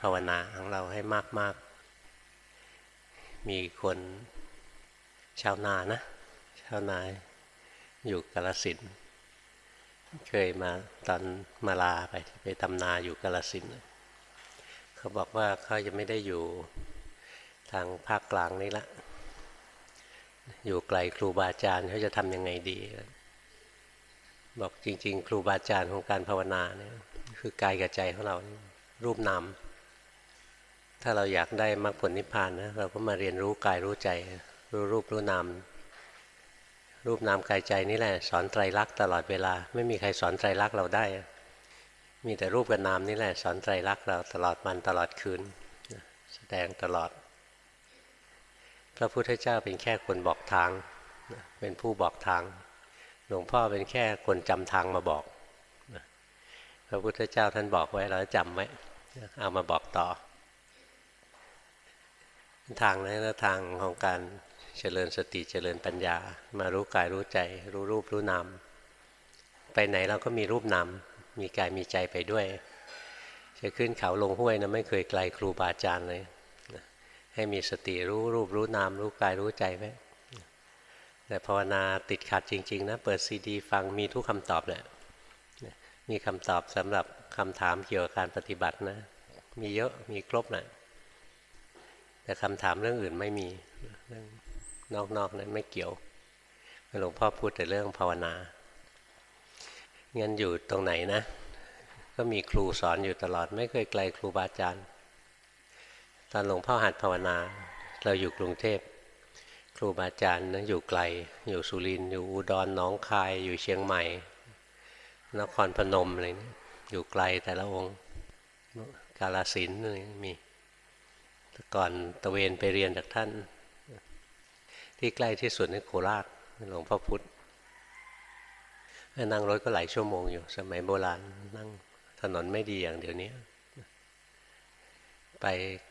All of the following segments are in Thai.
ภาวนาของเราให้มาก ๆ มีคนชาวนานะ ชาวนาอยู่กาลสินเคยมาตอนมาลาไปไปทำนาอยู่กาลสินเขาบอกว่าเขาจะไม่ได้อยู่ทางภาคกลางนี้ละ อยู่ไกลครูบาอาจารย์เขาจะทำยังไงดี บอกจริง ๆ ครูบาอาจารย์ของการภาวนาเนี่ยคือกายกับใจของเรารูปนาม ถ้าเราอยากได้มรรคผลนิพพานนะเราก็มาเรียนรู้กายรู้ใจ รู้รูปรู้นามรูปนามกายใจนี่แหละ สอนไตรลักษณ์ตลอดเวลา ไม่มีใครสอนไตรลักษณ์เราได้ มีแต่รูปกับนามนี่แหละ สอนไตรลักษณ์เราตลอดวันตลอดคืน แสดงตลอด พระพุทธเจ้าเป็นแค่คนบอกทาง เป็นผู้บอกทาง หลวงพ่อเป็นแค่คนจำทางมาบอก พระพุทธเจ้าท่านบอกไว้เราจำไว้เอามาบอกต่อ ทางนั้นทางของการเจริญสติเจริญปัญญา มารู้กายรู้ใจ รู้รูปรู้นามไปไหนเราก็มีรูปนามมีกายมีใจไปด้วย จะขึ้นเขาลงห้วยนะไม่เคยไกลครูบาอาจารย์เลยให้มีสติรู้รูปรู้นามรู้กายรู้ใจไว้แต่ภาวนาติดขัดจริง ๆ นะ เปิดซีดี ฟังมีทุกคำตอบแหละมีคำตอบสำหรับคำถามเกี่ยวกับการปฏิบัตินะ มีเยอะมีครบนะ แต่คำถามเรื่องอื่นไม่มีเรื่องนอกๆนั้นไม่เกี่ยวหลวงพ่อพูดแต่เรื่องภาวนางั้นอยู่ตรงไหนนะ ก็มีครูสอนอยู่ตลอด ไม่เคยไกลครูบาอาจารย์ ตอนหลวงพ่อหัดภาวนา เราอยู่กรุงเทพ ครูบาอาจารย์นะอยู่ไกล อยู่สุรินทร์อยู่อุดรหนองคาย อยู่เชียงใหม่ นครพนมอะไรนี่อยู่ไกลแต่ละองค์ กาลสินนี่มี ก่อนตะเวนไปเรียนจากท่าน ที่ใกล้ที่สุดนี่โคราชหลวงพ่อพุธนั่งรถก็หลายชั่วโมงอยู่ สมัยโบราณนั่งถนนไม่ดีอย่างเดี๋ยวนี้ไป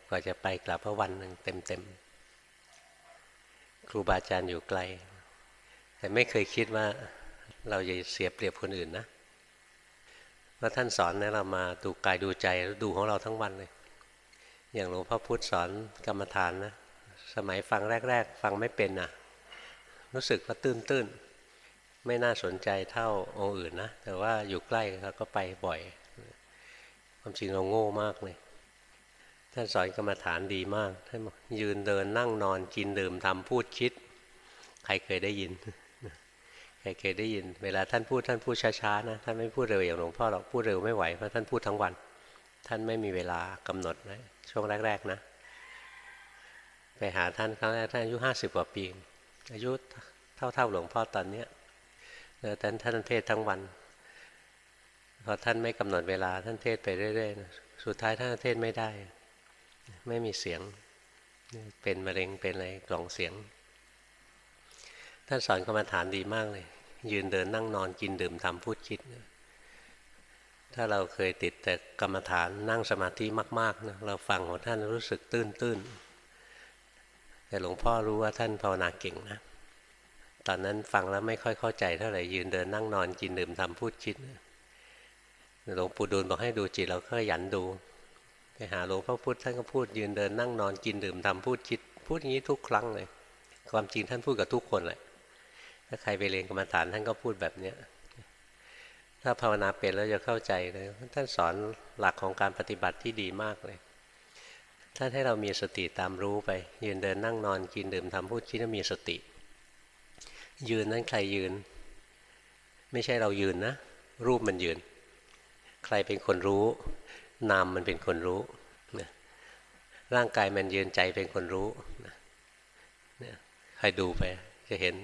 กว่าจะไปกลับพระวันหนึ่งเต็มๆครูบาอาจารย์อยู่ไกล แต่ไม่เคยคิดว่าเราจะเสียเปรียบคนอื่นนะเพราะท่านสอนนี่ยเรามาดูกายดูใจดูของเราทั้งวันเลย อย่างหลวงพ่อพุธสอนกรรมฐานนะ สมัยฟังแรก ๆ ฟังไม่เป็นนะรู้สึกว่าตื้นๆ ไม่น่าสนใจเท่าองค์อื่นนะ แต่ว่าอยู่ใกล้เราก็ไปบ่อย ความจริงเราโง่มากเลย ท่านสอนกรรมฐานดีมากท่านยืนเดินนั่งนอนกินดื่มทำพูดคิด ใครเคยได้ยินใครเคยได้ยิน เวลาท่านพูดท่านพูดช้าๆนะ ท่านไม่พูดเร็วอย่างหลวงพ่อหรอกพูดเร็วไม่ไหวเพราะท่านพูดทั้งวัน ท่านไม่มีเวลากำหนดนะช่วงแรก ๆ นะ ไปหาท่านครั้งแรกท่านอายุห้าสิบกว่าปี อายุเท่าๆหลวงพ่อตอนเนี้ยแล้วท่านท่านเทศทั้งวันพอท่านไม่กำหนดเวลาท่านเทศไปเรื่อยๆสุดท้ายท่านเทศไม่ได้ ไม่มีเสียงเป็นมะเร็งเป็นอะไรกล่องเสียง ท่านสอนกรรมฐานดีมากเลย ยืนเดินนั่งนอนกินดื่มทำพูดคิด ถ้าเราเคยติดแต่กรรมฐานนั่งสมาธิมากๆนะเราฟังของท่านรู้สึกตื้นๆแต่หลวงพ่อรู้ว่าท่านภาวนาเก่งนะตอนนั้นฟังแล้วไม่ค่อยเข้าใจเท่าไหร่ยืนเดินนั่งนอนกินดื่มทำพูดคิดหลวงปู่ดูลบอกให้ดูจิตเราก็ยันดู ไปหาหลวงพ่อพุธท่านก็พูดยืนเดินนั่งนอนกินดื่มทำพูดคิด พูดอย่างนี้ทุกครั้งเลย ความจริงท่านพูดกับทุกคนแหละถ้าใครไปเรียนกรรมฐานท่านก็พูดแบบเนี้ย ถ้าภาวนาเป็นแล้วจะเข้าใจเลยท่านสอนหลักของการปฏิบัติที่ดีมากเลย ท่านให้เรามีสติตามรู้ไป ยืนเดินนั่งนอนกินดื่มทำพูดคิดมีสติ ยืนนั้นใครยืน ไม่ใช่เรายืนนะ รูปมันยืน ใครเป็นคนรู้ นามมันเป็นคนรู้นะร่างกายมันยืนใจเป็นคนรู้นะเนี่ยใครดูไป จะเห็น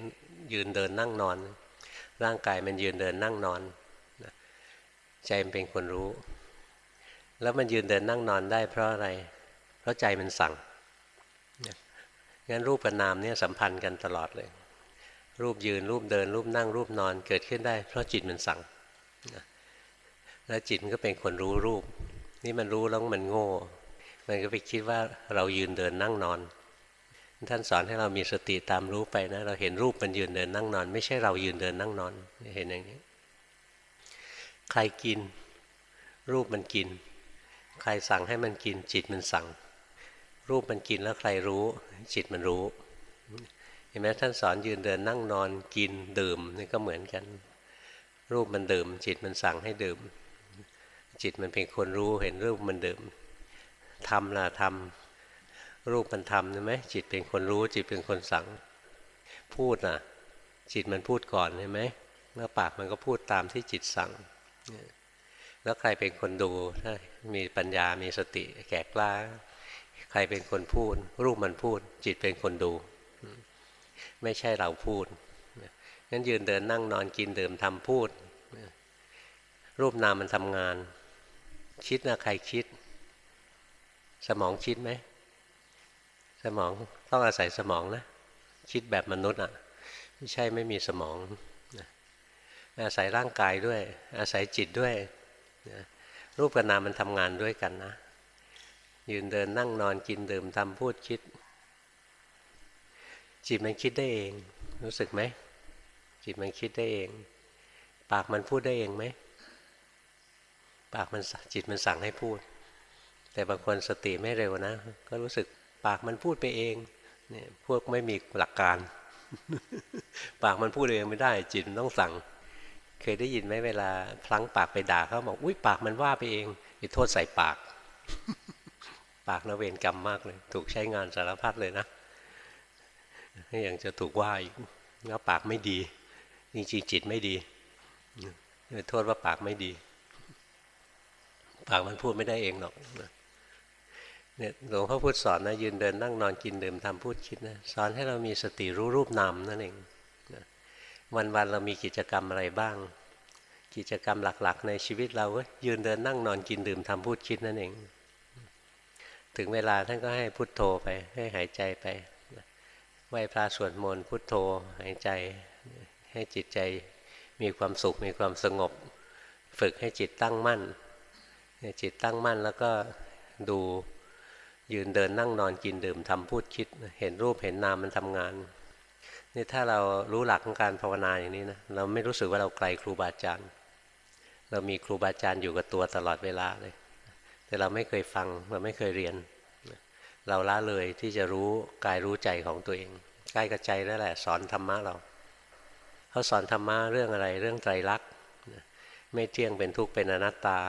ยืนเดินนั่งนอน ร่างกายมันยืนเดินนั่งนอน ใจมันเป็นคนรู้ แล้วมันยืนเดินนั่งนอนได้เพราะอะไร เพราะใจมันสั่งงั้นรูปกับนามเนี่ยสัมพันธ์กันตลอดเลย รูปยืนรูปเดิน รูปนั่งรูปนอนเกิดขึ้นได้ เพราะจิตมันสั่งแล้วจิตมันก็เป็นคนรู้รูป นี่มันรู้แล้วมันโง่ มันก็ไปคิดว่าเรายืนเดินนั่งนอน ท่านสอนให้เรามีสติตามรู้ไปนะ เราเห็นรูปมันยืนเดินนั่งนอน ไม่ใช่เรายืนเดินนั่งนอน เห็นอย่างนี้ ใครกิน รูปมันกิน ใครสั่งให้มันกิน จิตมันสั่ง รูปมันกินแล้วใครรู้ จิตมันรู้เห็นไหมท่านสอนยืนเดินนั่งนอนกินดื่มนี่ก็เหมือนกัน รูปมันดื่ม จิตมันสั่งให้ดื่ม จิตมันเป็นคนรู้เห็นรูปมันดื่มทำล่ะทำรูปมันทำใช่ไหมจิตเป็นคนรู้ จิตเป็นคนสั่ง พูดน่ะ จิตมันพูดก่อนใช่ไหมแล้วปากมันก็พูดตามที่จิตสั่ง แล้วใครเป็นคนดูถ้ามีปัญญามีสติ แก่กล้า ใครเป็นคนพูด รูปมันพูด จิตเป็นคนดู ไม่ใช่เราพูดงั้นยืนเดินนั่งนอนกินดื่มทำพูด รูปนามมันทำงาน คิดนะใครคิด สมองคิดไหม สมองต้องอาศัยสมองนะ คิดแบบมนุษย์อะ ไม่ใช่ไม่มีสมอง อาศัยร่างกายด้วย อาศัยจิตด้วยรูปกับนามมันทำงานด้วยกันนะ ยืนเดินนั่งนอนกินดื่มทำพูดคิด จิตมันคิดได้เอง รู้สึกไหม จิตมันคิดได้เอง ปากมันพูดได้เองไหม ปากมันจิตมันสั่งให้พูด แต่บางคนสติไม่เร็วนะ ก็รู้สึกปากมันพูดไปเองเนี่ยพวกไม่มีหลักการ ปากมันพูดเองไม่ได้ จิตมันต้องสั่ง เคยได้ยินไหมเวลาพลั้งปากไปด่าเขาบอกอุ้ยปากมันว่าไปเองไปโทษใส่ปาก ปากนะเวรกรรมมากเลย ถูกใช้งานสารพัดเลยนะยังจะถูกว่าอีกแล้วปากไม่ดีจริงๆจิตไม่ดีไปโทษว่าปากไม่ดี ปากมันพูดไม่ได้เองหรอกเนี่ยหลวงพ่อพูดสอนนะยืนเดินนั่งนอนกินดื่มทำพูดคิดนะสอนให้เรามีสติรู้รูปนามนั่นเอง วันๆเรามีกิจกรรมอะไรบ้าง กิจกรรมหลักๆ ในชีวิตเราก็ยืนเดินนั่งนอนกินดื่มทำพูดคิดนั่นเอง ถึงเวลาท่านก็ให้พุทโธไปให้หายใจไปไหว้พระสวดมนต์พุทโธหายใจให้จิตใจมีความสุขมีความสงบ ฝึกให้จิตตั้งมั่นจิตตั้งมั่นแล้วก็ดูยืนเดินนั่งนอนกินดื่มทำพูดคิด เห็นรูปเห็นนามมันทำงาน นี่ถ้าเรารู้หลักของการภาวนาอย่างนี้นะเราไม่รู้สึกว่าเราไกลครูบาอาจารย์เรามีครูบาอาจารย์อยู่กับตัวตลอดเวลาเลย แต่เราไม่เคยฟังเราไม่เคยเรียน เราละเลยที่จะรู้กายรู้ใจของตัวเอง ใกายกับใจนั่นแหละ สอนธรรมะเราเขาสอนธรรมะเรื่องอะไรเรื่องไตรลักษณ์ไม่เที่ยงเป็นทุกข์เป็นอนัตตา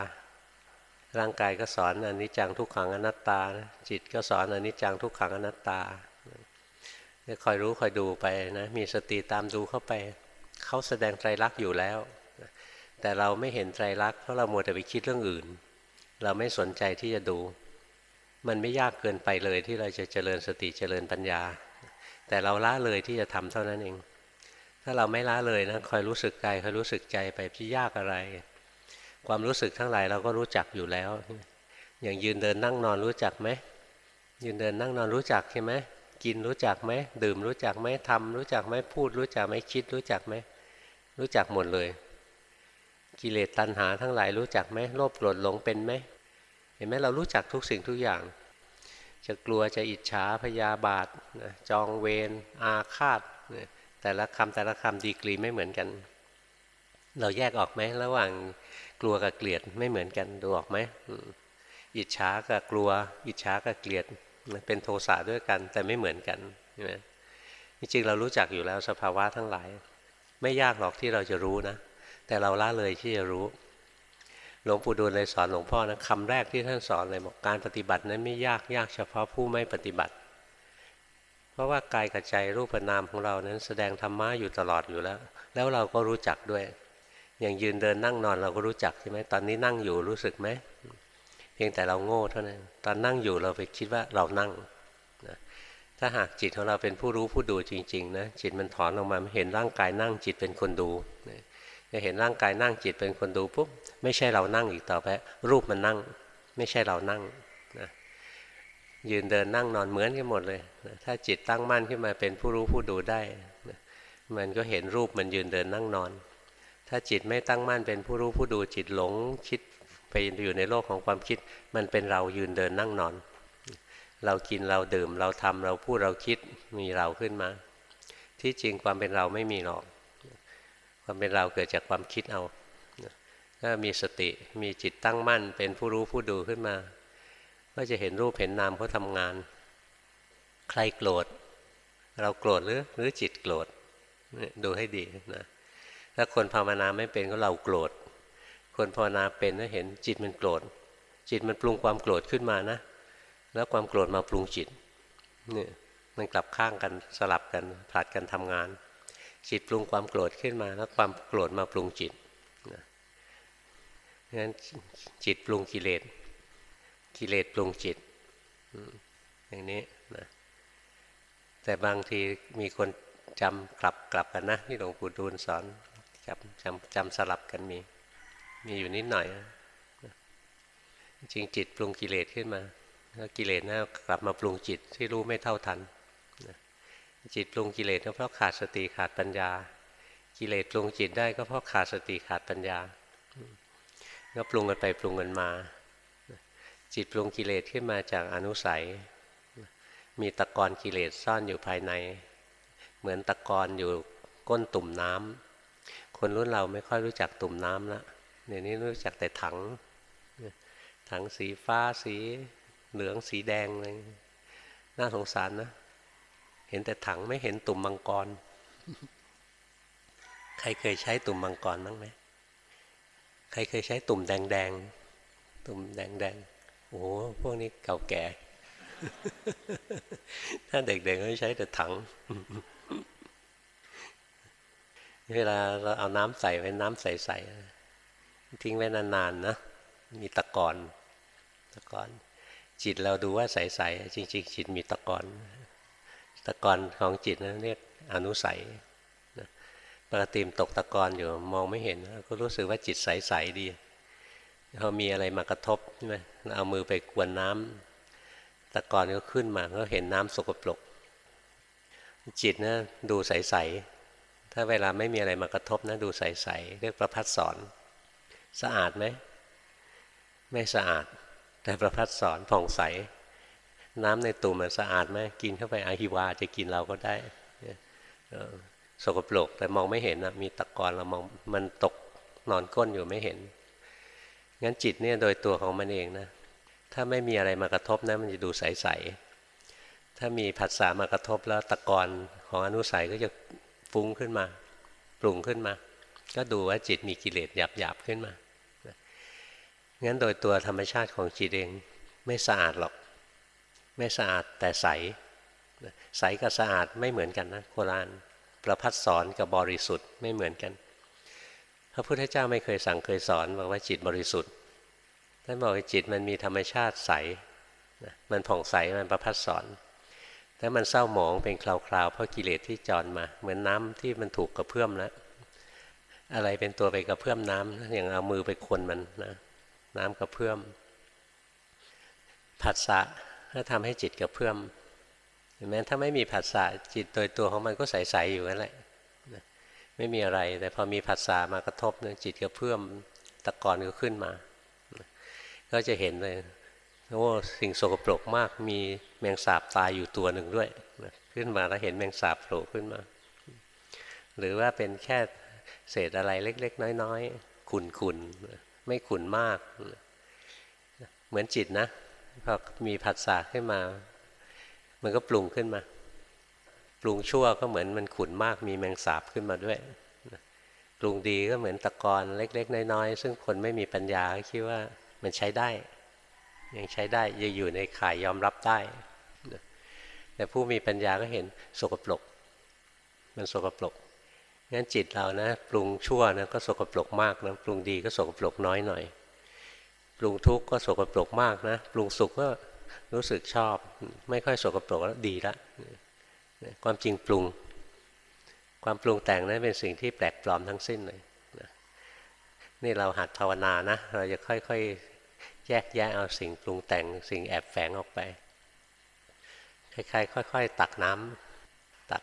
ร่างกายก็สอนอนิจจังทุกขังอนัตตา จิตก็สอนอนิจจังทุกขังอนัตตา คอยรู้คอยดูไปนะมีสติตามดูเข้าไปเขาแสดงไตรลักษณ์อยู่แล้ว แต่เราไม่เห็นไตรลักษณ์เพราะเรามัวแต่ไปคิดเรื่องอื่น เราไม่สนใจที่จะดู มันไม่ยากเกินไปเลยที่เราจะเจริญสติเจริญปัญญา แต่เราละเลยที่จะทำเท่านั้นเอง ถ้าเราไม่ละเลยนะคอยรู้สึกกายคอยรู้สึกใจไปที่ยากอะไร ความรู้สึกทั้งหลายเราก็รู้จักอยู่แล้ว อย่างยืนเดินนั่งนอนรู้จักไหมยืนเดินนั่งนอนรู้จักใช่ไหม กินรู้จักไหมดื่มรู้จักไหมทำรู้จักไหมพูด รู้จักไหมคิดรู้จักไหมรู้จักหมดเลย กิเลสตัณหาทั้งหลายรู้จักไหมโลภโกรธหลงเป็นไหมเห็นไหมเรารู้จักทุกสิ่งทุกอย่าง จะกลัวจะอิจฉาพยาบาทจองเวรอาฆาตแต่ละคำแต่ละคำดีกรีไม่เหมือนกัน เราแยกออกไหมระหว่างกลัวกับเกลียดไม่เหมือนกันดูออกไหมอิจฉากับกลัว อิจฉากับเกลียด เป็นโทสะด้วยกัน แต่ไม่เหมือนกันใช่ไหมจริงๆเรารู้จักอยู่แล้วสภาวะทั้งหลาย ไม่ยากหรอกที่เราจะรู้นะ แต่เราละเลยที่จะรู้ หลวงปู่ดูลเลยสอนหลวงพ่อนะคำแรกที่ท่านสอนเลยบอกการปฏิบัตินั้นไม่ยากยากเฉพาะผู้ไม่ปฏิบัติ เพราะว่ากายกับใจรูปนามของเรานั้นแสดงธรรมะอยู่ตลอดอยู่แล้ว แล้วเราก็รู้จักด้วย อย่างยืนเดินนั่งนอนเราก็รู้จักใช่ไหมตอนนี้นั่งอยู่รู้สึกไหม เพียงแต่เราโง่เท่านั้นตอนนั่งอยู่เราไปคิดว่าเรานั่งนะถ้าหากจิตของเราเป็นผู้รู้ผู้ดูจริงๆนะจิตมันถอนออกมาเห็นร่างกายนั่งจิตเป็นคนดูจะเห็นร่างกายนั่งจิตเป็นคนดูปุ๊บไม่ใช่เรานั่งอีกต่อไปรูปมันนั่ง ไม่ใช่เรานั่งนะยืนเดินนั่งนอนเหมือนกันหมดเลยนะถ้าจิตตั้งมั่นขึ้นมาเป็นผู้รู้ผู้ดูได้นะมันก็เห็นรูปมันยืนเดินนั่งนอน ถ้าจิตไม่ตั้งมั่นเป็นผู้รู้ผู้ดูจิตหลง คิด ไปอยู่ในโลกของความคิด มันเป็นเรายืนเดินนั่งนอน เรากินเราดื่มเราทำเราพูดเราคิดมีเราขึ้นมา ที่จริงความเป็นเราไม่มีหรอก ความเป็นเราเกิดจากความคิดเอาถ้ามีสติมีจิตตั้งมั่น เป็นผู้รู้ผู้ดูขึ้นมา ก็จะเห็นรูปเห็นนามเขาทำงาน ใครโกรธ เราโกรธหรือหรือจิตโกรธดูให้ดีนะถ้าคนภาวนาไม่เป็นก็เราโกรธ คนภาวนาเป็นก็เห็นจิตมันโกรธ จิตมันปรุงความโกรธขึ้นมานะ แล้วความโกรธมาปรุงจิตเนี่ยมันกลับข้างกันสลับกันผลัดกันทำงาน จิตปรุงความโกรธขึ้นมา แล้วความโกรธมาปรุงจิตนะงั้นจิตปรุงกิเลสกิเลสปรุงจิตอย่างนี้นะแต่บางทีมีคนจำกลับกลับกันนะที่หลวงปู่ดูลสอนจำจำจำสลับกันมี มีอยู่นิดหน่อย จริงจิตปรุงกิเลสขึ้นมาแล้วกิเลสนะกลับมาปรุงจิตที่รู้ไม่เท่าทัน จิตปรุงกิเลสก็เพราะขาดสติขาดปัญญา กิเลสปรุงจิตได้ก็เพราะขาดสติขาดปัญญาก็ปรุงกันไปปรุงกันมา จิตปรุงกิเลสขึ้นมาจากอนุสัย มีตะกอนกิเลสซ่อนอยู่ภายใน เหมือนตะกอนอยู่ก้นตุ่มน้ำคนรุ่นเราไม่ค่อยรู้จักตุ่มน้ำแล้ว เดี๋ยวนี้รู้จักแต่ถัง ถังสีฟ้าสีเหลืองสีแดงเลยน่าสงสารนะ เห็นแต่ถังไม่เห็นตุ่มมังกร ใครเคยใช้ตุ่มมังกรบ้างไหมใครเคยใช้ตุ่มแดงๆ ตุ่มแดงๆ โอ้พวกนี้เก่าแก่ ถ้าเด็กๆก็ใช้แต่ถัง เวลาเราเอาน้ำใส่ไว้น้ำใสๆ ทิ้งไว้นานๆนะมีตะกอนตะกอนจิตเราดูว่าใสๆจริงๆ จิตมีตะกอนตะกอนของจิตนะเรียกอนุสัยปกติมตกตะกอนอยู่มองไม่เห็นก็รู้สึกว่าจิตใสๆดีพอมีอะไรมากระทบใช่ไหมเอามือไปกวนน้ำตะกอนก็ขึ้นมาก็เห็นน้ำสกปรก จิตนะดูใสๆถ้าเวลาไม่มีอะไรมากระทบนะดูใสๆเรียกประพัดสอน สะอาดไหม ไม่สะอาด แต่ประพัดสอนผ่องใส น้ำในตุ่มมันสะอาดไหมกินเข้าไปอาหิวาจะกินเราก็ได้สกปรกแต่มองไม่เห็นนะมีตะกอนเรามองมันตกนอนก้นอยู่ไม่เห็น งั้นจิตเนี่ยโดยตัวของมันเองนะ ถ้าไม่มีอะไรมากระทบนะมันจะดูใสๆถ้ามีผัสสะมากระทบแล้วตะกอนของอนุสัยก็จะฟุ้งขึ้นมา ปรุงขึ้นมา ก็ดูว่าจิตมีกิเลสหยาบๆขึ้นมา งั้นโดยตัวธรรมชาติของจิตเองไม่สะอาดหรอก ไม่สะอาดแต่ใส ใสกับสะอาดไม่เหมือนกันนะโครานประพัดสอนกับบริสุทธิ์ไม่เหมือนกัน พระพุทธเจ้าไม่เคยสั่งเคยสอนบอกว่าจิตบริสุทธิ์ท่านบอกว่าจิตมันมีธรรมชาติใสมันผ่องใสมันประพัดสอนแต่มันเศร้าหมองเป็นคราวๆเพราะกิเลสที่จรมา เหมือนน้ำที่มันถูกกระเพื่อมแล้วอะไรเป็นตัวไปกระเพื่อมน้ำอย่างเอามือไปคนมันนะ น้ำกระเพื่อมผัสสะก็ทำให้จิตกระเพื่อมเห็นไหมถ้าไม่มีผัสสะจิตโดยตัวของมันก็ใสๆอยู่นั่นแหละไม่มีอะไร แต่พอมีผัสสะมากระทบเนี่ยจิตกระเพื่อมตะกอนก็ขึ้นมา ก็จะเห็นเลยโอ้สิ่งโสกปรกมากมีแมงสาบตายอยู่ตัวหนึ่งด้วยขึ้นมาแล้วเห็นแมงสาบโผล่ขึ้นมา หรือว่าเป็นแค่เศษอะไรเล็ก ๆ น้อยๆขุนๆ ไม่ขุนมาก เหมือนจิตนะพอมีผัสสะขึ้นมา มันก็ปรุงขึ้นมา ปรุงชั่วก็เหมือนมันขุนมากมีแมงสาบขึ้นมาด้วยปรุงดีก็เหมือนตะกอนเล็ก ๆ น้อยๆซึ่งคนไม่มีปัญญาคิดว่ามันใช้ได้ ยังใช้ได้ยังอยู่ในข่ายยอมรับได้แต่ผู้มีปัญญาก็เห็นสกปรกมันสกปรก งั้นจิตเรานะปรุงชั่วนะก็สกปรกมากนะปรุงดีก็สกปรกน้อยหน่อย ปรุงทุกข์ก็สกปรกมากนะปรุงสุขก็รู้สึกชอบ ไม่ค่อยสกปรกแล้วดีละความจริงปรุง ความปรุงแต่งนั้นเป็นสิ่งที่แปลกปลอมทั้งสิ้นเลยนี่เราหัดภาวนานะเราจะค่อยๆ แยกแยะเอาสิ่งปรุงแต่ง สิ่งแอบแฝงออกไปคล้ายๆค่อย ๆ ตักน้ำตัก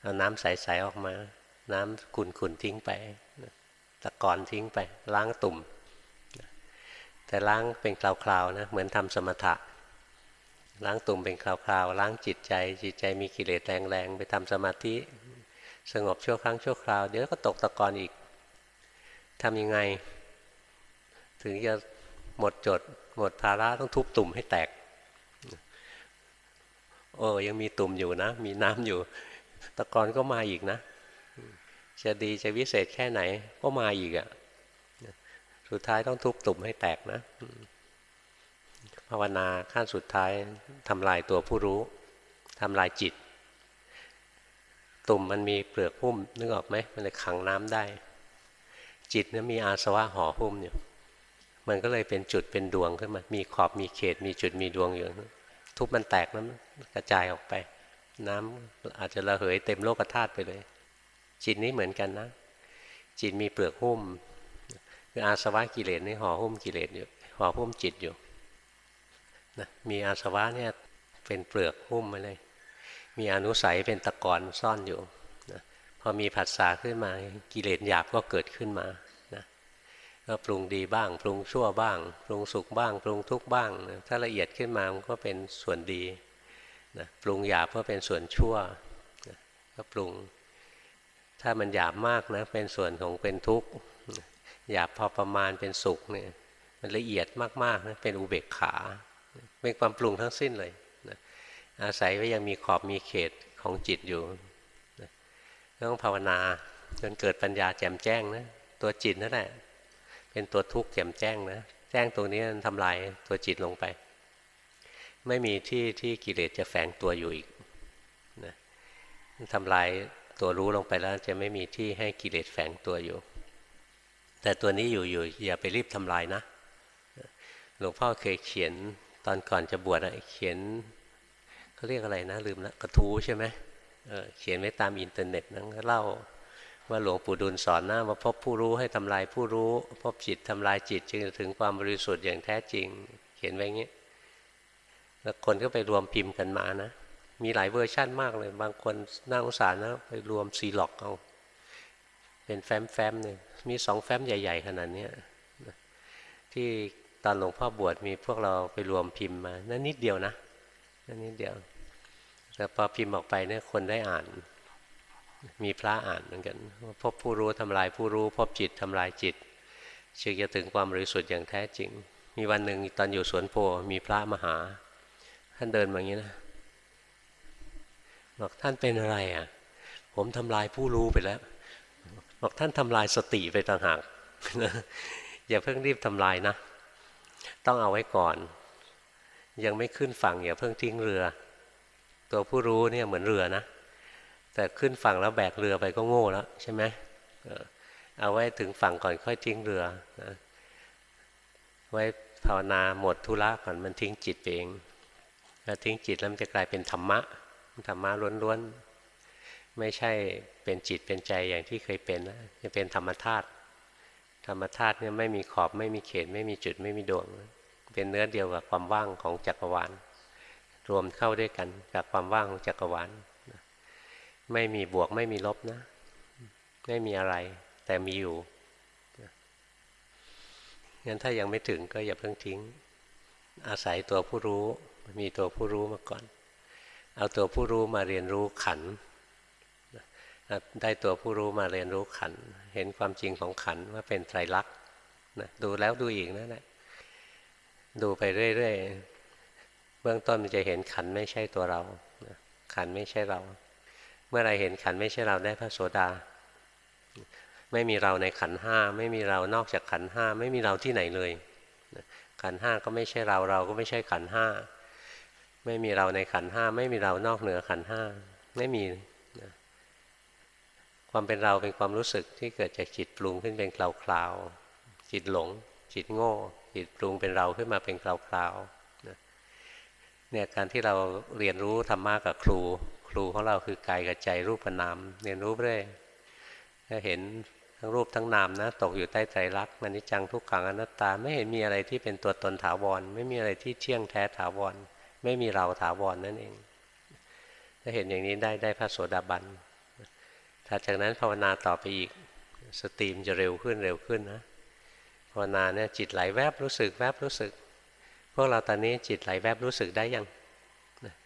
เอาน้ำใสๆออกมา น้ำขุ่นทิ้งไปตะกอนทิ้งไป ล้างตุ่ม แต่ล้างเป็นคราวๆนะเหมือนทำสมถะ ล้างตุ่มเป็นคราวๆล้างจิตใจ จิตใจมีกิเลสแรงๆไปทำสมาธิ สงบชั่วครั้งชั่วคราว เดี๋ยวก็ตกตะกอนอีกทำยังไง ถึงจะหมดจด หมดภาระต้องทุบตุ่มให้แตกโอ้ยังมีตุ่มอยู่นะ มีน้ำอยู่ ตะกอนก็มาอีกนะ จะดีจะวิเศษแค่ไหน ก็มาอีกอะ่ะสุดท้ายต้องทุบตุ่มให้แตกนะภาวนาขั้นสุดท้ายทำลายตัวผู้รู้ทำลายจิต ตุ่มมันมีเปลือกหุ้มนึกออกไหมมันเลยขังน้ำได้ จิตเนี่ยมีอาสวะห่อหุ้มอยู่มันก็เลยเป็นจุดเป็นดวงขึ้นมา มีขอบมีเขต มีจุดมีดวงอยู่ ทุบมันแตกแล้วกระจายออกไป น้ำอาจจะระเหยเต็มโลกธาตุไปเลย จิตนี้เหมือนกันนะ จิตมีเปลือกหุ้มคืออาสวะกิเลสนี่ห่อหุ้มกิเลสอยู่ห่อหุ้มจิตอยู่นะมีอาสวะเนี่ยเป็นเปลือกหุ้มมาเลย มีอนุสัยเป็นตะกอนซ่อนอยู่นะพอมีผัสสะขึ้นมากิเลสหยาบก็เกิดขึ้นมานะก็ปรุงดีบ้าง ปรุงชั่วบ้าง ปรุงสุขบ้าง ปรุงทุกข์บ้างนะถ้าละเอียดขึ้นมามันก็เป็นส่วนดีนะปรุงหยาบก็เป็นส่วนชั่วนะก็ปรุง ถ้ามันหยาบมากนะเป็นส่วนของเป็นทุกข์หยาบพอประมาณเป็นสุขเนี่ยมันละเอียดมากๆนะเป็นอุเบกขาเป็นความปรุงทั้งสิ้นเลยนะอาศัยว่ายังมีขอบมีเขตของจิตอยู่นะต้องภาวนาจนเกิดปัญญาแจ่มแจ้งนะตัวจิตนั่นแหละเป็นตัวทุกข์แจ่มแจ้งนะแจ้งตรงนี้ทำลายตัวจิตลงไป ไม่มีที่ที่กิเลสจะแฝงตัวอยู่อีกนะทำลาย ตัวรู้ลงไปแล้วจะไม่มีที่ให้กิเลสแฝงตัวอยู่ แต่ตัวนี้อยู่อยู่อย่าไปรีบทำลายนะ หลวงพ่อเคยเขียนตอนก่อนจะบวชเขียนเขาเรียกอะไรนะ ลืมละกระทู้ใช่ไหมเขียนไว้ตามอินเทอร์เน็ตนั่นเล่าว่าหลวงปู่ดูลสอนนะว่าพบผู้รู้ให้ทำลายผู้รู้ พบจิตทำลายจิตจึงถึงความบริสุทธิ์อย่างแท้จริง เขียนไว้งี้แล้วคนก็ไปรวมพิมพ์กันมานะ มีหลายเวอร์ชั่นมากเลย บางคนน่าสงสารนะไปรวมซีล็อกเอา เป็นแฟ้มแฟ้มเนี่ยมีสองแฟ้มใหญ่ ๆ ขนาดนี้ที่ตอนหลวงพ่อบวชมีพวกเราไปรวมพิมพ์มานั่นนิดเดียวนะนั่นนิดเดียว แต่พอพิมพ์ออกไปเนี่ยคนได้อ่าน มีพระอ่านเหมือนกัน พบผู้รู้ทำลายผู้รู้ พบจิตทำลายจิตจึงจะถึงความบริสุทธิ์อย่างแท้จริง มีวันหนึ่งตอนอยู่สวนโพมีพระมหา ท่านเดินมาอย่างนี้นะ บอกท่านเป็นอะไรอะ ผมทำลายผู้รู้ไปแล้ว บอกท่านทำลายสติไปต่างหากอย่าเพิ่งรีบทำลายนะ ต้องเอาไว้ก่อน ยังไม่ขึ้นฝั่งอย่าเพิ่งทิ้งเรือ ตัวผู้รู้เนี่ยเหมือนเรือนะ แต่ขึ้นฝั่งแล้วแบกเรือไปก็โง่แล้วใช่ไหมเอาไว้ถึงฝั่งก่อนค่อยทิ้งเรือนะไว้ภาวนาหมดธุระก่อนมันทิ้งจิตเองถ้าทิ้งจิตแล้วมันจะกลายเป็นธรรมะ ธรรมะล้วนๆ ไม่ใช่เป็นจิตเป็นใจอย่างที่เคยเป็นนะจะเป็นธรรมธาตุธรรมธาตุเนี่ยไม่มีขอบไม่มีเขต ไม่มีจุดไม่มีดวง เป็นเนื้อเดียวกับความว่างของจักรวาล รวมเข้าด้วยกันกับความว่างของจักรวาลไม่มีบวกไม่มีลบนะ ไม่มีอะไร แต่มีอยู่งั้นถ้ายังไม่ถึงก็อย่าเพิ่งทิ้ง อาศัยตัวผู้รู้มีตัวผู้รู้มาก่อน เอาตัวผู้รู้มาเรียนรู้ขันได้ตัวผู้รู้มาเรียนรู้ขัน เห็นความจริงของขันว่าเป็นไตรลักษณ์นะดูแล้วดูอีกนั่นแหละดูไปเรื่อยๆเบื้องต้นมันจะเห็นขันไม่ใช่ตัวเราขันไม่ใช่เรา เมื่อไรเห็นขันไม่ใช่เราได้พระโสดา ไม่มีเราในขันห้าไม่มีเรานอกจากขันห้าไม่มีเราที่ไหนเลยขันห้าก็ไม่ใช่เราเราก็ไม่ใช่ขันห้า ไม่มีเราในขันห้า ไม่มีเรานอกเหนือขันห้า ไม่มีความเป็นเราเป็นความรู้สึกที่เกิดจากจิตปรุงขึ้นเป็นคลาวๆจิตหลง จิตโง่ จิตปรุงเป็นเราขึ้นมาเป็นคลาวๆเนี่ยการที่เราเรียนรู้ธรรมะกับครู ครูของเราคือกายกับใจรูปนาม เรียนรู้เรื่อยก็เห็นทั้งรูปทั้งนามนะตกอยู่ใต้ใจรักมันนิจังทุกขังอนัตตา ไม่เห็นมีอะไรที่เป็นตัวตนถาวร ไม่มีอะไรที่เที่ยงแท้ถาวร ไม่มีเราถาวรนั่นเอง ถ้าเห็นอย่างนี้ได้ได้พระโสดาบันถัดจากนั้นภาวนาต่อไปอีกสตรีมจะเร็วขึ้นเร็วขึ้นนะภาวนาเนี่ยจิตไหลแวบรู้สึกแวบรู้สึก พวกเราตอนนี้จิตไหลแวบรู้สึกได้ยัง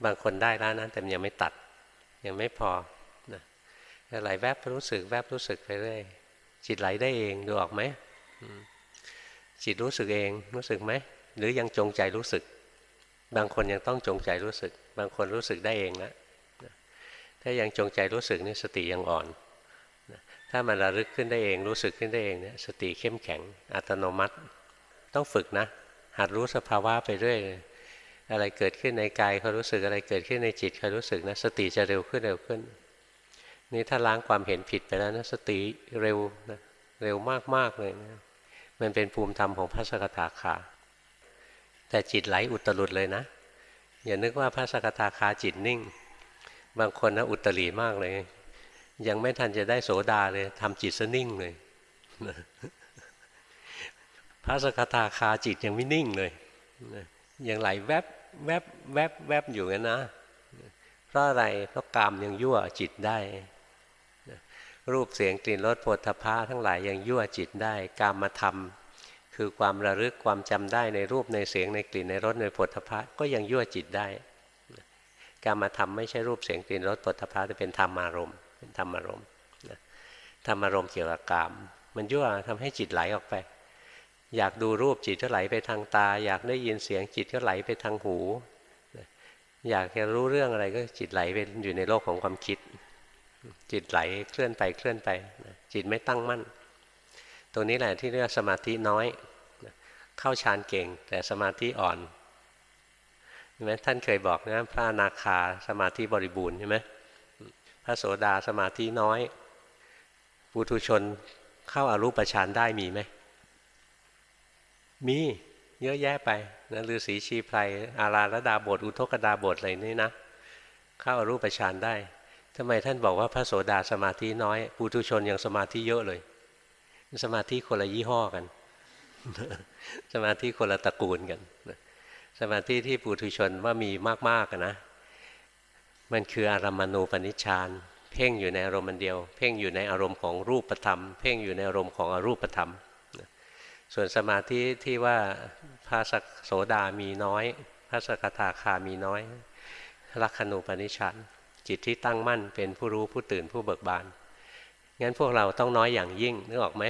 บางคนได้แล้วนะแต่ยังไม่ตัด ยังไม่พอนะไหลแวบรู้สึก แวบรู้สึกไปเรื่อยจิตไหลได้เองดูออกไหมจิตรู้สึกเองรู้สึกไหมหรือยังจงใจรู้สึก บางคนยังต้องจงใจรู้สึก บางคนรู้สึกได้เองนะถ้ายังจงใจรู้สึกนี่สติยังอ่อน ถ้ามันระลึกขึ้นได้เองรู้สึกขึ้นได้เองเนี่ยสติเข้มแข็งอัตโนมัติ ต้องฝึกนะ หัดรู้สภาวะไปเรื่อยอะไรเกิดขึ้นในกายเขารู้สึกอะไรเกิดขึ้นในจิตเขารู้สึกนะสติจะเร็วขึ้นเร็วขึ้น นี่ถ้าล้างความเห็นผิดไปแล้วนะสติเร็วนะเร็วมากๆเลยนะมันเป็นภูมิธรรมของพระสกทาคา แต่จิตไหลอุตรุดเลยนะ อย่านึกว่าพระสกทาคาจิตนิ่ง บางคนนะอุตรีมากเลย ยังไม่ทันจะได้โสดาเลยทำจิตซะนิ่งเลยพระสกทาคาจิตยังไม่นิ่งเลยยังไหลแวบแวบแวบแวบอยู่งั้นนะเพราะอะไรเพราะกามยังยั่วจิตได้รูปเสียงกลิ่นรสผลทพะทั้งหลายยังยั่วจิตได้ กามมาทำ คือความระลึกความจำได้ในรูปในเสียงในกลิ่นในรสในผลทพะก็ยังยั่วจิตได้ กามมาทำไม่ใช่รูปเสียงกลิ่นรสผลทพะแต่เป็นธรรมารมณ์เป็นธรรมารมณ์ธรรมารมณ์เกี่ยวกับกาม มันยั่วทำให้จิตไหลออกไป อยากดูรูปจิตก็ไหลไปทางตา อยากได้ยินเสียงจิตก็ไหลไปทางหู อยากจะรู้เรื่องอะไรก็จิตไหลไปอยู่ในโลกของความคิด จิตไหลเคลื่อนไปเคลื่อนไป จิตไม่ตั้งมั่น ตรงนี้แหละที่เรียกสมาธิน้อย เข้าฌานเก่ง แต่สมาธิอ่อนใช่ไหมท่านเคยบอกนะพระนาคาสมาธิบริบูรณ์ใช่ไหมพระโสดาสมาธิน้อยปุถุชนเข้าอารูปฌานได้มีไหมมีเยอะแยะไปนะฤาษีชีไพรอาราระดาบทอุทกดาบทอะไรนี่นะเข้าอารูปฌานได้ทำไมท่านบอกว่าพระโสดาสมาธิน้อยปุถุชนยังสมาธิเยอะเลย สมาธิคนละยี่ห้อกัน สมาธิคนละตระกูลกัน สมาธิที่ปุถุชนว่ามีมากๆนะ มันคืออารมณูปนิชฌานเพ่งอยู่ในอารมณ์เดียว เพ่งอยู่ในอารมณ์ของรูปธรรม เพ่งอยู่ในอารมณ์ของอรูปธรรม ส่วนสมาธิที่ว่าพระสโสดามีน้อย พระสกทาคามีน้อยลักขณูปนิชฌานจิตที่ตั้งมั่นเป็นผู้รู้ผู้ตื่นผู้เบิกบาน งั้นพวกเราต้องน้อยอย่างยิ่งนึกออกไหม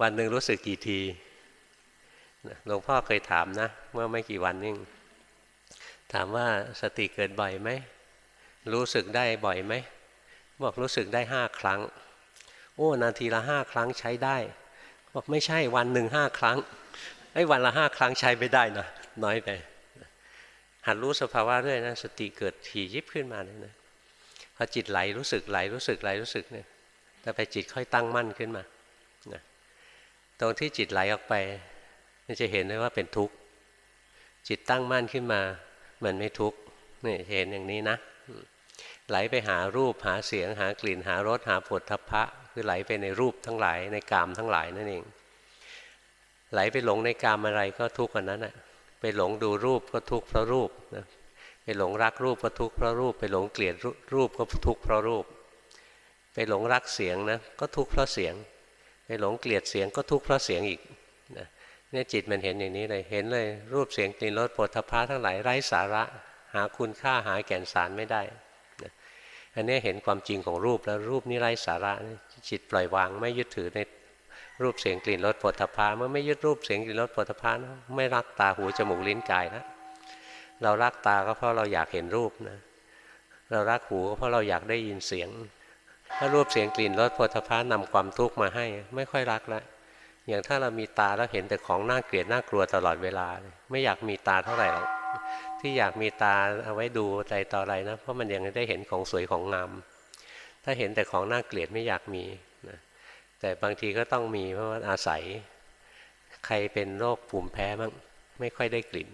วันหนึ่งรู้สึกกี่ทีหลวงพ่อเคยถามนะ เมื่อไม่กี่วันนิ่งถามว่าสติเกิดบ่อยไหมรู้สึกได้บ่อยไหมบอกรู้สึกได้ห้าครั้ง โอ้ นาทีละห้าครั้งใช้ได้ บอกไม่ใช่วันหนึ่งห้าครั้งไอ้วันละห้าครั้งใช้ไม่ได้นะน้อยไปหัดรู้สภาวะเรื่อยนะสติเกิดถี่ยิบขึ้นมาเลยนะ อจิตไหลรู้สึกไหลรู้สึกไหลรู้สึกเนี่ยแต่ไปจิตค่อยตั้งมั่นขึ้นมานะตรงที่จิตไหลออกไปจะเห็นได้ว่าเป็นทุกข์ จิตตั้งมั่นขึ้นมามันไม่ทุกข์นี่เห็นอย่างนี้นะ ไหลไปหารูปหาเสียงหากลิ่นหารสหาผลทัพพะ คือไหลไปในรูปทั้งหลายในกามทั้งหลายนั่นเอง ไหลไปหลงในกามอะไรก็ทุกข์อันนั้นแหะไปหลงดูรูปก็ทุกข์เพราะรูปนะไป หลงรักรูปก็ทุกข์เพราะรูป ไปหลงเกลียดรูปก็ทุกข์เพราะรูป ไปหลงรักเสียงนะก็ทุกข์เพราะเสียง ไปหลงเกลียดเสียงก็ทุกข์เพราะเสียงอีกนะเนี่ยจิตมันเห็นอย่างนี้เลยเห็นเลยรูปเสียงกลิ่นรสปฐพะทั้งหลายไร้สาระ หาคุณค่าหาแก่นสารไม่ได้นะอันนี้เห็นความจริงของรูปแล้วรูปนี้ไร้สาระจิตปล่อยวางไม่ยึดถือในรูปเสียงกลิ่นรสผลทพาเมื่อไม่ยึดรูปเสียงกลิ่นรสผลทพานะไม่รักตาหูจมูกลิ้นกายนะ เรารักตาก็เพราะเราอยากเห็นรูปนะ เรารักหูก็เพราะเราอยากได้ยินเสียง ถ้ารูปเสียงกลิ่นรสผลทพานำความทุกข์มาให้ ไม่ค่อยรักแล้วอย่างถ้าเรามีตาแล้วเห็นแต่ของน่าเกลียดน่ากลัวตลอดเวลา ไม่อยากมีตาเท่าไหร่หรอก ที่อยากมีตาเอาไว้ดูใจต่ออะไรนะ เพราะมันยังได้เห็นของสวยของงาม ถ้าเห็นแต่ของน่าเกลียดไม่อยากมีนะแต่บางทีก็ต้องมีเพราะว่าอาศัย ใครเป็นโรคภูมิแพ้บ้างไม่ค่อยได้กลิ่น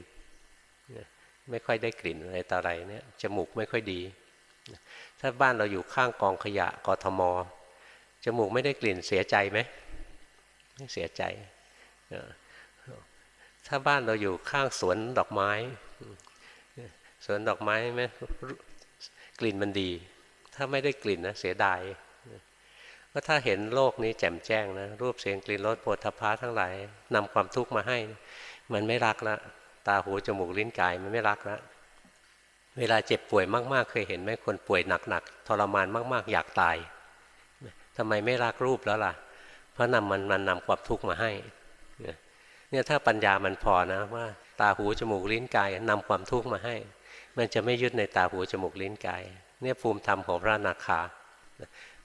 ไม่ค่อยได้กลิ่นอะไรต่ออะไรเนี่ยจมูกไม่ค่อยดี ถ้าบ้านเราอยู่ข้างกองขยะกทมจมูกไม่ได้กลิ่นเสียใจไหมไม่เสียใจ ถ้าบ้านเราอยู่ข้างสวนดอกไม้ สวนดอกไม้ไหมกลิ่นมันดี ถ้าไม่ได้กลิ่นนะเสียดายก็ถ้าเห็นโลกนี้แจ่มแจ้งนะรูปเสียงกลิ่นรสปวดทพะทั้งหลายนำความทุกข์มาให้ มันไม่รักละ ตาหูจมูกลิ้นกายมันไม่รักละเวลาเจ็บป่วยมาก ๆ เคยเห็นไหมคนป่วยหนักๆทรมานมาก ๆ อยากตายทำไมไม่รักรูปแล้วล่ะ เพราะนำมันมันนำความทุกข์มาให้เนี่ยถ้าปัญญามันพอนะว่า ตาหูจมูกลิ้นกายนำความทุกข์มาให้ มันจะไม่ยึดในตาหูจมูกลิ้นกาย เนี่ยภูมิธรรมของพระอนาคา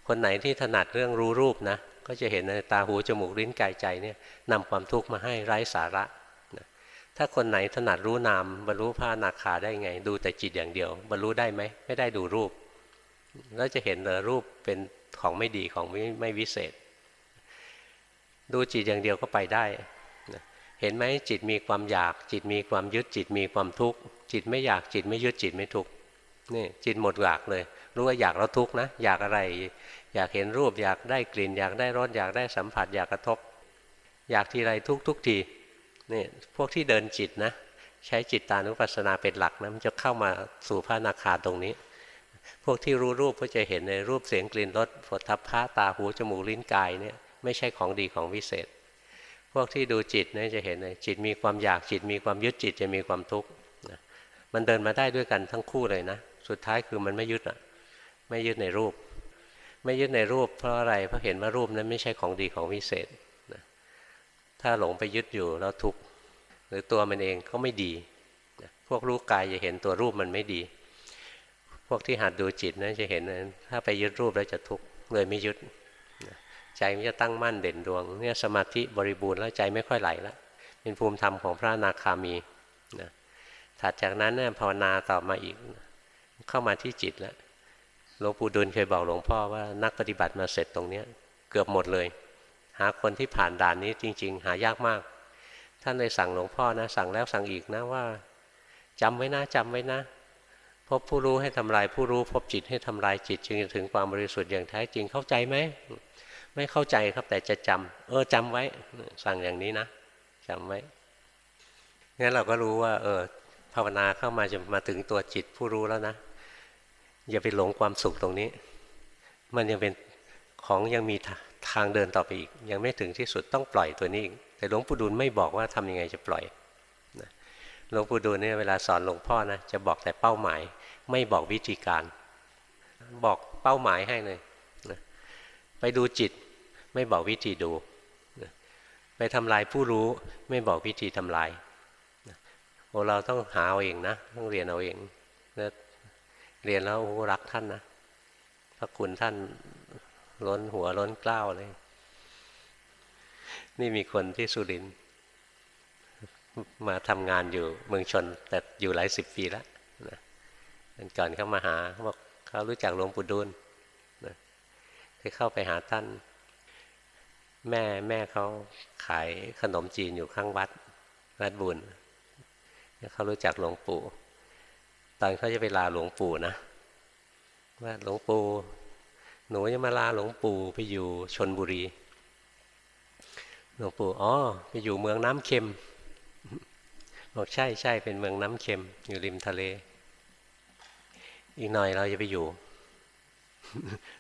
คนไหนที่ถนัดเรื่องรู้รูปนะก็จะเห็นในตาหูจมูกลิ้นกายใจเนี่ยนำความทุกข์มาให้ไร้สาระ ถ้าคนไหนถนัดรู้นามบรรลุพระอนาคาได้ไง ดูแต่จิตอย่างเดียว บรรลุได้ไหมไม่ได้ดูรูป แล้วจะเห็นเลยรูปเป็นของไม่ดีของไม่ไม่วิเศษ ดูจิตอย่างเดียวก็ไปได้เห็นไหมจิตมีความอยาก จิตมีความยึดจิตมีความทุกข์จิตไม่อยากจิตไม่ยึดจิตไม่ทุกข์นี่จิตหมดอยากเลย รู้ว่าอยากแล้วทุกข์นะ อยากอะไร อยากเห็นรูปอยากได้กลิ่น อยากได้รสอยากได้สัมผัสอยากกระทบ อยากทีไรทุกทุกที นี่พวกที่เดินจิตนะ ใช้จิตตานุปัสสนาเป็นหลักนะมันจะเข้ามาสู่พระนาคาตรงนี้ พวกที่รู้รูปก็จะเห็นในรูปเสียงกลิ่นรสผลทัพพะตาหูจมูกลิ้นกายเนี่ยไม่ใช่ของดีของวิเศษ พวกที่ดูจิตเนี่ยจะเห็นเลยจิตมีความอยากจิตมีความยึดจิตจะมีความทุกข์มันเดินมาได้ด้วยกันทั้งคู่เลยนะ สุดท้ายคือมันไม่ยึดอะไม่ยึดในรูป ไม่ยึดในรูปเพราะอะไรเพราะเห็นว่ารูปนั้นไม่ใช่ของดีของวิเศษ ถ้าหลงไปยึดอยู่แล้วทุกข์หรือตัวมันเองก็ไม่ดี พวกรู้กายจะเห็นตัวรูปมันไม่ดี พวกที่หัดดูจิตนะจะเห็นนะถ้าไปยึดรูปแล้วจะทุกข์เลยไม่ยึดใจมันจะตั้งมั่นเด่นดวงเนี่ยสมาธิบริบูรณ์แล้วใจไม่ค่อยไหลแล้วเป็นภูมิธรรมของพระอนาคามีนะถัดจากนั้นเนี่ยภาวนาต่อมาอีก เข้ามาที่จิตแล้วหลวงปู่ดุลเคยบอกหลวงพ่อว่านักปฏิบัติมาเสร็จตรงเนี้ยเกือบหมดเลย หาคนที่ผ่านด่านนี้จริง ๆ หายากมาก ท่านเลยสั่งหลวงพ่อนะ สั่งแล้วสั่งอีกนะว่าจำไว้นะจำไว้นะ พบผู้รู้ให้ทำลายผู้รู้ พบจิตให้ทำลายจิต จึงจะถึงความบริสุทธิ์อย่างแท้จริงเข้าใจไหมไม่เข้าใจครับแต่จะจำเออจำไว้ สั่งอย่างนี้นะจำไว้งั้นเราก็รู้ว่า เออภาวนาเข้ามาจะมาถึงตัวจิตผู้รู้แล้วนะอย่าไปหลงความสุขตรงนี้ มันยังเป็นของยังมี ทางเดินต่อไปอีก ยังไม่ถึงที่สุดต้องปล่อยตัวนี้อีกแต่หลวงปู่ดูลไม่บอกว่าทำยังไงจะปล่อยหลวงปู่ดูลเนี่ยเวลาสอนหลวงพ่อนะจะบอกแต่เป้าหมาย ไม่บอกวิธีการ บอกเป้าหมายให้เลยนะไปดูจิตไม่บอกวิธีดูนะไปทำลายผู้รู้ไม่บอกวิธีทำลายนะโอ้เราต้องหาเอาเองนะต้องเรียนเอาเองเรียนแล้วโอ้รักท่านนะพระคุณท่าน ล้นหัวล้นกล้าวเลย นี่มีคนที่สุรินมาทำงานอยู่เมืองชน แต่อยู่หลายสิบปีแล้วนะก่อนเขามาหาเขาบอกเขารู้จักหลวงปู่ดูลนะไปเข้าไปหาท่าน แม่แม่เขาขายขนมจีนอยู่ข้างวัดวัดบุญเขารู้จักหลวงปู่ ตอนเขาจะไปลาหลวงปู่นะว่าหลวงปู่ หนูจะมาลาหลวงปู่ไปอยู่ชนบุรี หลวงปู่อ๋อไปอยู่เมืองน้ำเค็ม บอกใช่ใช่เป็นเมืองน้ำเค็ม อยู่ริมทะเล อีกหน่อยเราจะไปอยู่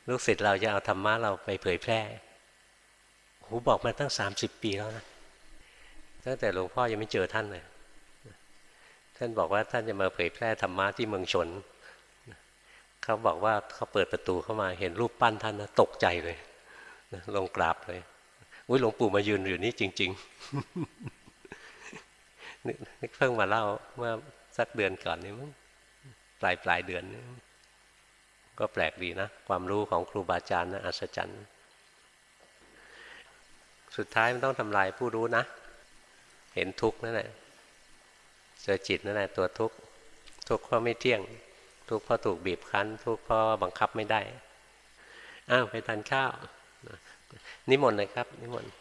ลูกศิษย์เราจะเอาธรรมะเราไปเผยแพร่หูบอกมาตั้งสามสิบปีแล้วนะตั้งแต่หลวงพ่อยังไม่เจอท่านเลยท่านบอกว่าท่านจะมาเผยแพร่ธรรมะที่เมืองชน เขาบอกว่าเขาเปิดประตูเข้ามาเห็นรูปปั้นท่านนะตกใจเลยนะลงกราบเลยอุ้ยหลวงปู่มายืนอยู่นี่จริง ๆนึกเพิ่งมาเล่าเมื่อสักเดือนก่อนนี่มั้งปลายปลายเดือนนี่ก็แปลกดีนะ ความรู้ของครูบาอาจารย์นะอัศจรรย์ สุดท้ายมันต้องทำลายผู้รู้นะ เห็นทุกข์นั่นแหละเจอจิตนั่นแหละตัวทุกข์ทุกข์เพราไม่เที่ยง ทุกข์เพราะถูกบีบคั้น ทุกข์เพราะบังคับไม่ได้ อ้าวไปทานข้าวนิมนต์เลยครับ นิมนต์